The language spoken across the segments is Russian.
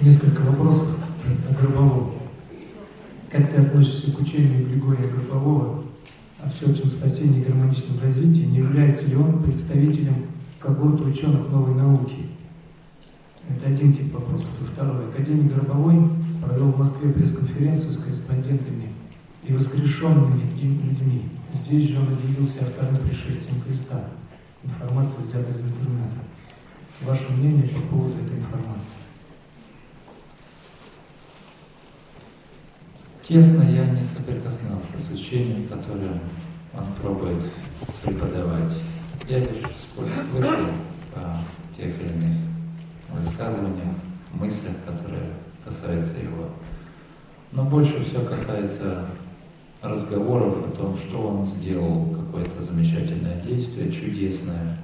Несколько вопросов о Гробовом. Как ты относишься к учению Григория Гробового о всеобщем спасении и гармоничном развитии? Не является ли он представителем когорты ученых новой науки? Это один тип вопросов. И второй. Академик Гробовой провел в Москве пресс-конференцию с корреспондентами и воскрешенными им людьми. Здесь же он объявился о втором пришествии Христа. Информация взята из интернета. Ваше мнение по поводу этой информации? Тесно я не соприкоснулся с учением, которое он пробует преподавать. Я лишь слышал о тех или иных высказываниях, мыслях, которые касаются его. Но больше все касается разговоров о том, что он сделал, какое-то замечательное действие, чудесное,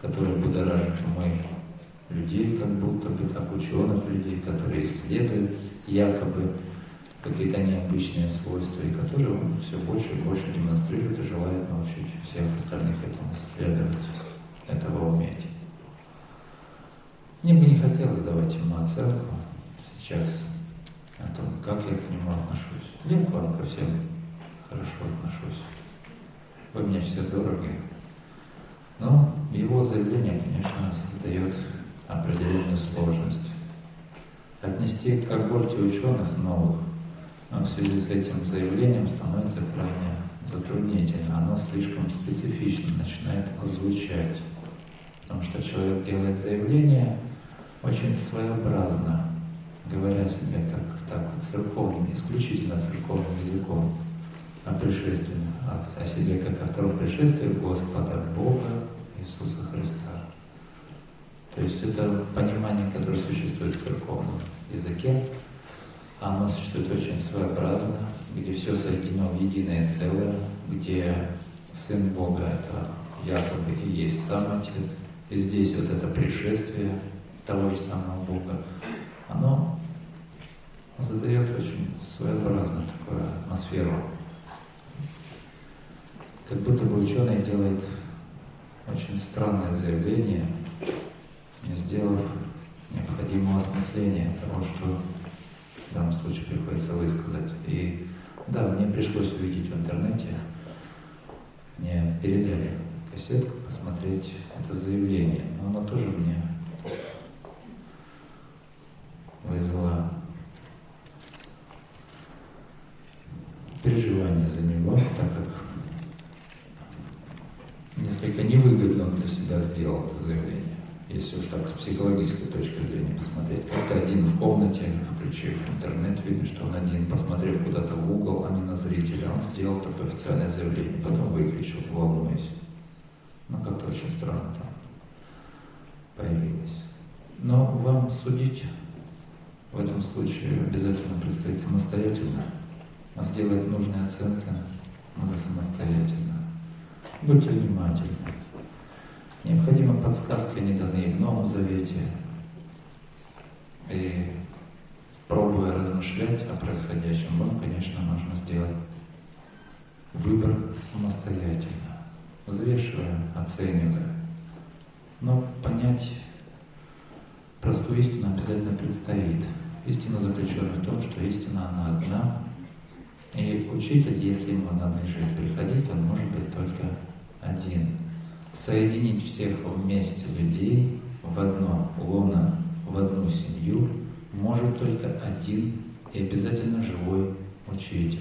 которое будоражит умы людей, как будто бы так ученых людей, которые исследуют якобы какие-то необычные свойства, и которые он все больше и больше демонстрирует и желает научить всех остальных этому следовать, этого уметь. Мне бы не хотелось давать ему оценку сейчас о том, как я к нему отношусь. Я к вам ко всем хорошо отношусь. Вы мне все дороги. Но его заявление, конечно, создает определенную сложность. Отнести к когорте ученых новых в связи с этим заявлением становится крайне затруднительно. Оно слишком специфично начинает озвучать. Потому что человек делает заявление очень своеобразно, говоря себе как так церковным, исключительно церковным языком о пришествии, о, о себе как о втором пришествии Господа Бога Иисуса Христа. То есть это понимание, которое существует в церковном языке, оно существует очень своеобразно, где все соединено в единое целое, где Сын Бога — это якобы и есть сам Отец. И здесь вот это пришествие того же самого Бога, оно задает очень своеобразную такую атмосферу. Как будто бы ученый делает очень странное заявление, не сделав необходимого осмысления того, что в данном случае приходится высказать. И да, мне пришлось увидеть в интернете, мне передали кассетку, посмотреть это заявление, но оно тоже мне вызвало переживание за него, так как несколько невыгодно он для себя сделал это заявление если уж так с психологической точки зрения посмотреть. Кто-то один в комнате, включив интернет, видно, что он один, посмотрев куда-то в угол, а не на зрителя, он сделал такое официальное заявление, потом выключил, волнуясь. Ну, как-то очень странно там появилось. Но вам судить в этом случае обязательно предстоит самостоятельно, а сделать нужные оценки надо самостоятельно. Будьте внимательны. Необходима подсказка, не данные в Новом Завете. И пробуя размышлять о происходящем, вам, конечно, нужно сделать выбор самостоятельно, взвешивая, оценивая. Но понять простую истину обязательно предстоит. Истина заключена в том, что истина она одна. И учитель, если ему надлежит приходить, он может быть только один соединить всех вместе людей в одно лоно, в одну семью может только один и обязательно живой учитель.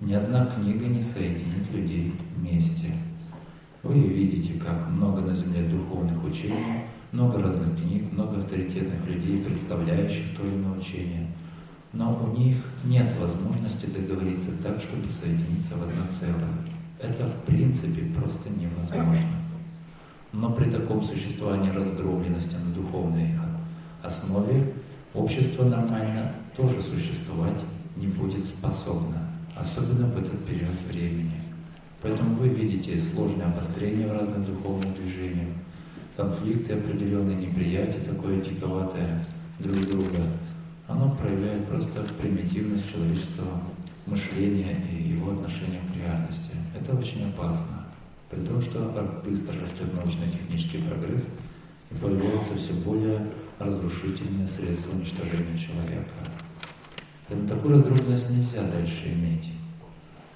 Ни одна книга не соединит людей вместе. Вы видите, как много на земле духовных учений, много разных книг, много авторитетных людей, представляющих то или иное учение. Но у них нет возможности договориться так, чтобы соединиться в одно целое. Это в принципе просто невозможно. Но при таком существовании раздробленности на духовной основе общество нормально тоже существовать не будет способно, особенно в этот период времени. Поэтому вы видите сложное обострение в разных духовных движениях, конфликты определенные, неприятие такое диковатое друг друга. Оно проявляет просто примитивность человеческого мышления и его отношения к реальности. Это очень опасно. При том, что как быстро растет научно-технический прогресс, и появляются все более разрушительное средство уничтожения человека. Поэтому такую раздробленность нельзя дальше иметь.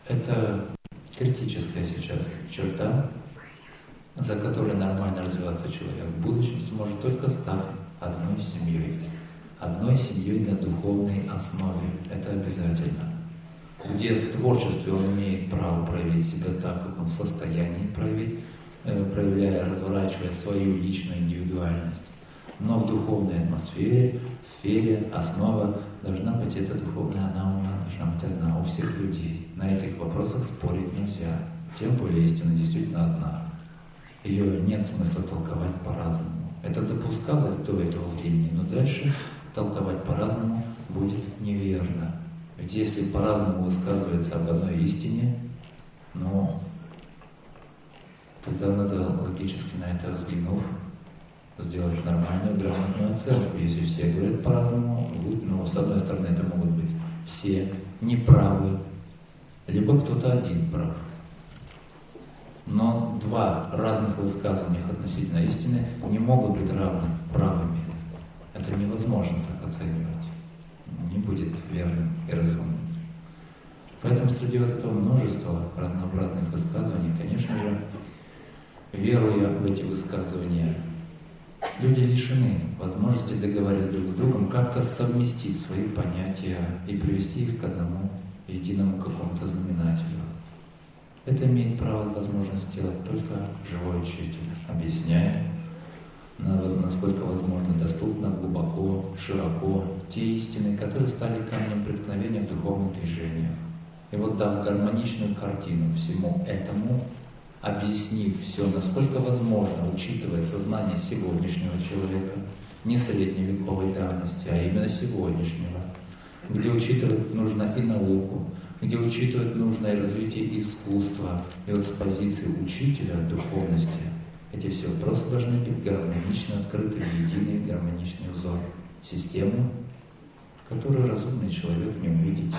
Это критическая сейчас черта, за которой нормально развиваться человек в будущем сможет только став одной семьей. Одной семьей на духовной основе. Это обязательно. Где в творчестве он имеет право проявить себя так, как он в состоянии проявить, э, проявляя, разворачивая свою личную индивидуальность. Но в духовной атмосфере, сфере, основа должна быть эта духовная, она у меня должна быть одна, у всех людей. На этих вопросах спорить нельзя. Тем более истина действительно одна. Ее нет смысла толковать по-разному. Это допускалось до этого времени, но дальше толковать по-разному будет неверно. Ведь если по-разному высказывается об одной истине, ну, тогда надо логически на это взглянув, сделать нормальную, грамотную оценку. Если все говорят по-разному, ну, с одной стороны, это могут быть все неправы, либо кто-то один прав. Но два разных высказывания относительно истины не могут быть равны правыми. Это невозможно так оценивать. Не будет верным и разумным. Поэтому среди вот этого множества разнообразных высказываний, конечно же, веруя в эти высказывания, люди лишены возможности договориться друг с другом, как-то совместить свои понятия и привести их к одному единому какому-то знаменателю. Это имеет право возможность сделать только живой учитель, объясняя, насколько возможно, доступно, глубоко, широко те истины, которые стали камнем преткновения в духовных движениях. И вот дав гармоничную картину всему этому, объяснив все, насколько возможно, учитывая сознание сегодняшнего человека, не средневековой давности, а именно сегодняшнего, где учитывать нужно и науку, где учитывать нужно и развитие искусства, и вот с позиции учителя духовности эти все вопросы должны быть гармонично открыты в единый гармоничный узор, систему, которую разумный человек не увидеть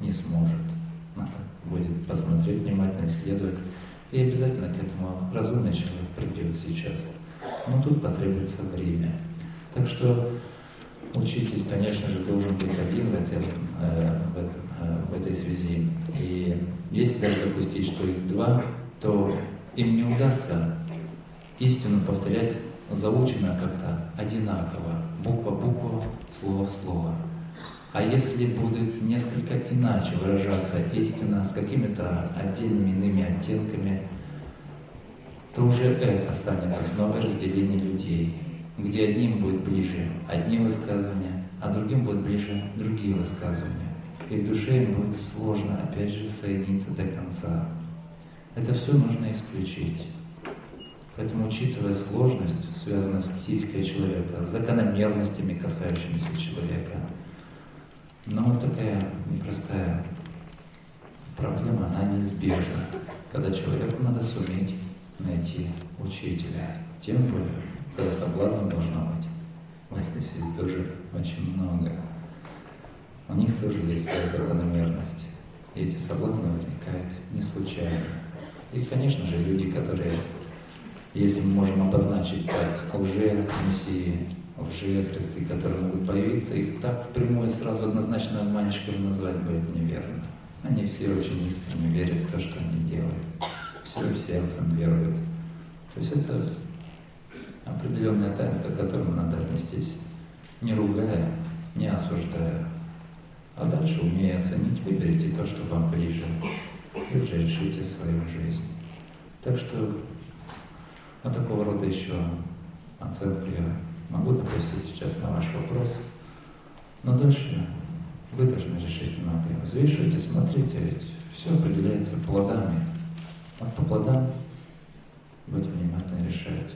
не сможет. Надо будет посмотреть внимательно, исследовать, и обязательно к этому разумный человек придет сейчас. Но тут потребуется время. Так что учитель, конечно же, должен быть один в, этом, э, э, в этой связи. И если даже допустить, что их два, то им не удастся истину повторять заучено как-то одинаково, буква в букву, слово в слово. А если будет несколько иначе выражаться истина с какими-то отдельными иными оттенками, то уже это станет основой разделения людей, где одним будет ближе одни высказывания, а другим будут ближе другие высказывания. И в душе им будет сложно, опять же, соединиться до конца. Это все нужно исключить. Поэтому, учитывая сложность, связанную с психикой человека, с закономерностями, касающимися человека, но вот такая непростая проблема, она неизбежна, когда человеку надо суметь найти учителя. Тем более, когда соблазн должно быть. В этой связи тоже очень много. У них тоже есть своя закономерность. И эти соблазны возникают не случайно. И, конечно же, люди, которые если мы можем обозначить как лже-мессии, лже-христы, которые могут появиться, их так впрямую сразу однозначно обманщиками назвать будет неверно. Они все очень искренне верят в то, что они делают. Все сердцем веруют. То есть это определенное таинство, к которому надо отнестись, не ругая, не осуждая. А дальше, умея оценить, выберите то, что вам ближе, и уже решите свою жизнь. Так что вот такого рода еще оценку я могу допустить сейчас на ваш вопрос. Но дальше вы должны решить многое. Взвешивайте, смотрите, ведь все определяется плодами. А по плодам будете внимательно решать.